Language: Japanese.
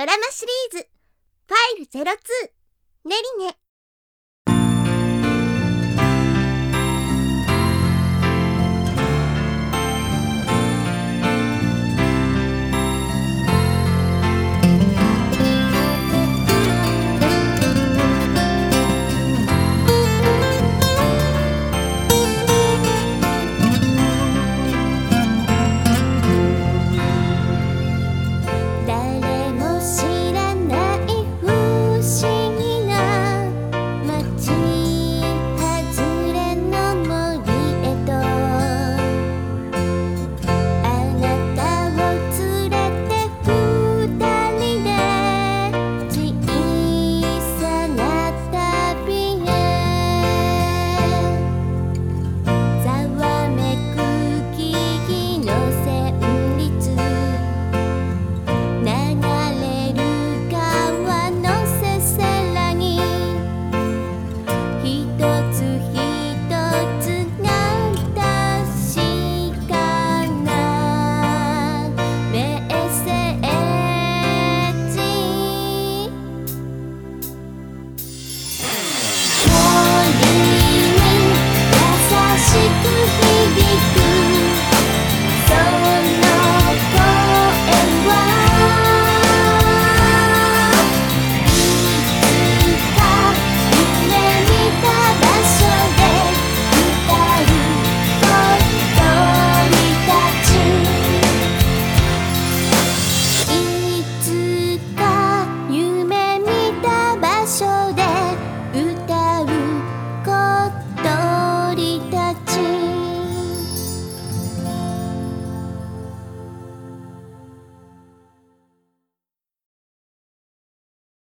ドラマシリーズ。ファイル02ねりね。